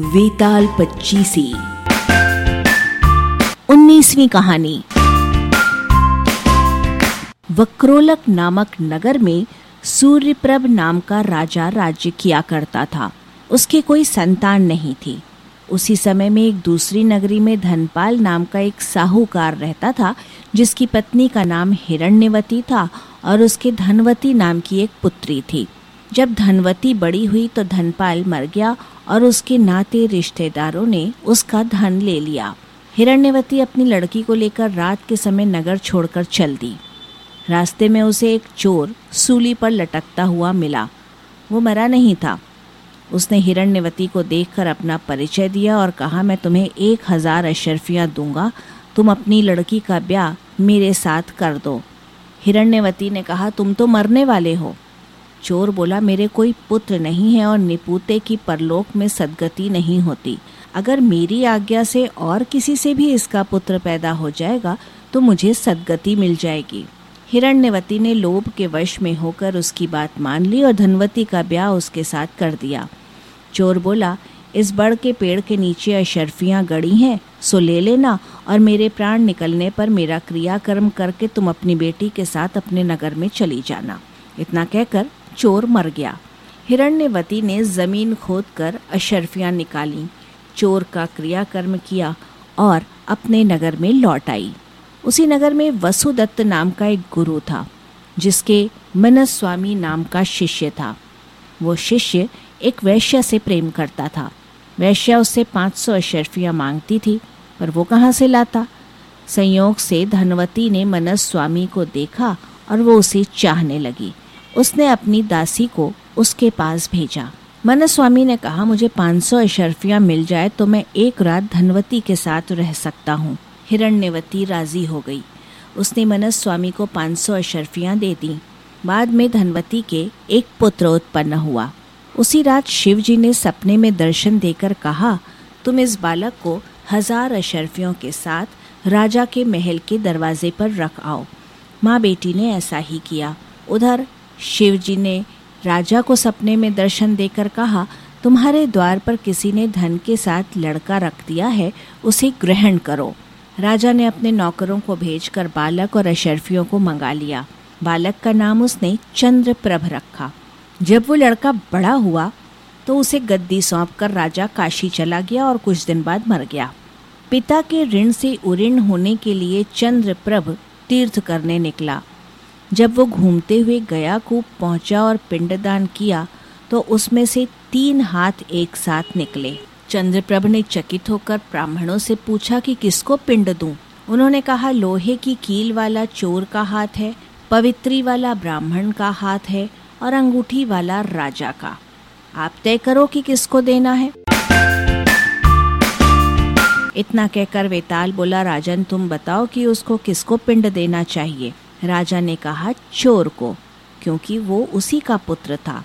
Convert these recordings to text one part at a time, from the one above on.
वेताल पच्चीसी। उन्नीसवी कहानी। वक्रोलक नामक नगर में सूर्यप्रभ नाम का राजा राज्य किया करता था। उसकी कोई संतान नहीं थी। उसी समय में एक दूसरी नगरी में धनपाल नाम का एक साहूकार रहता था, जिसकी पत्नी का नाम हिरण्यवती था और उसके धनवती नाम की एक पुत्री थी। जब धनवती बड़ी हुई तो धनपाल मर गया और उसके नाते रिश्तेदारों ने उसका धन ले लिया। हिरण्यवती अपनी लड़की को लेकर रात के समय नगर छोड़कर चल दी। रास्ते में उसे एक चोर सूली पर लटकता हुआ मिला। वो मरा नहीं था। उसने हिरण्यवती को देखकर अपना परिचय दिया और कहा, मैं तुम्हें एक हज़ार अशरफियाँ दूँगा। तुम अपनी लड़की का ब्याह मेरे साथ कर दो। हिरण्यवती ने कहा, तुम तो मरने वाले हो। चोर बोला, मेरे कोई पुत्र नहीं है और निपुते की परलोक में सदगति नहीं होती। अगर मेरी आज्ञा से और किसी से भी इसका पुत्र पैदा हो जाएगा तो मुझे सदगति मिल जाएगी। हिरण्यवती ने लोभ के वश में होकर उसकी बात मान ली और धनवती का ब्याह उसके साथ कर दिया। चोर बोला, इस बड़ के पेड़ के नीचे अशरफियाँ गड़ी हैं, सो ले लेना और मेरे प्राण निकलने पर मेरा क्रियाकर्म करके तुम अपनी बेटी के साथ अपने नगर में चली जाना। इतना कहकर चोर मर गया। हिरण्यवती ने ज़मीन खोद कर अशरफियाँ निकाली। चोर का क्रियाकर्म किया और अपने नगर में लौट आई। उसी नगर में वसुदत्त नाम का एक गुरु था, जिसके मनस स्वामी नाम का शिष्य था। वो शिष्य एक वैश्य से प्रेम करता था। वैश्या उससे 500 सौ अशरफियाँ मांगती थी, पर वो कहाँ से लाता? संयोग से धनवती ने मनस स्वामी को देखा और वो उसे चाहने लगी। उसने अपनी दासी को उसके पास भेजा। मनस स्वामी ने कहा, मुझे 500 सौ अशरफियाँ मिल जाए तो मैं एक रात धनवती के साथ रह सकता हूँ। हिरण्यवती राज़ी हो गई। उसने मनस स्वामी को 500 सौ अशरफियाँ दे दी। बाद में धनवती के एक पुत्र उत्पन्न हुआ। उसी रात शिव जी ने सपने में दर्शन देकर कहा, तुम इस बालक को हज़ार अशरफियों के साथ राजा के महल के दरवाजे पर रख आओ। माँ बेटी ने ऐसा ही किया। उधर शिव जी ने राजा को सपने में दर्शन देकर कहा, तुम्हारे द्वार पर किसी ने धन के साथ लड़का रख दिया है, उसे ग्रहण करो। राजा ने अपने नौकरों को भेजकर बालक और अशरफियों को मंगा लिया। बालक का नाम उसने चंद्रप्रभ रखा। जब वो लड़का बड़ा हुआ तो उसे गद्दी सौंप कर राजा काशी चला गया और कुछ दिन बाद मर गया। पिता के ऋण से उऋण होने के लिए चंद्रप्रभ तीर्थ करने निकला। जब वो घूमते हुए गया कूप पहुँचा और पिंडदान किया तो उसमें से तीन हाथ एक साथ निकले। चंद्रप्रभ ने चकित होकर ब्राह्मणों से पूछा कि किसको पिंड दूँ? उन्होंने कहा, लोहे की कील वाला चोर का हाथ है, पवित्री वाला ब्राह्मण का हाथ है और अंगूठी वाला राजा का। आप तय करो कि किसको देना है। इतना कहकर वेताल बोला, राजन तुम बताओ कि उसको किसको पिंड देना चाहिए? राजा ने कहा, चोर को, क्योंकि वो उसी का पुत्र था।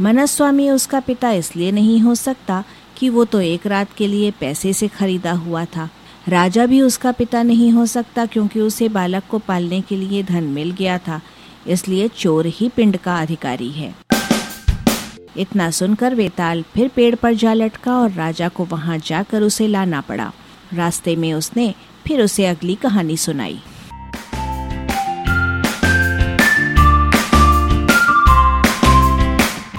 मनस्वामी उसका पिता इसलिए नहीं हो सकता कि वो तो एक रात के लिए पैसे से खरीदा हुआ था। राजा भी उसका पिता नहीं हो सकता क्योंकि उसे बालक को पालने के लिए धन मिल गया था, इसलिए चोर ही पिंड का अधिकारी है। इतना सुनकर वेताल फिर पेड़ पर जा लटका और राजा को वहाँ जाकर उसे लाना पड़ा। रास्ते में उसने फिर उसे अगली कहानी सुनाई।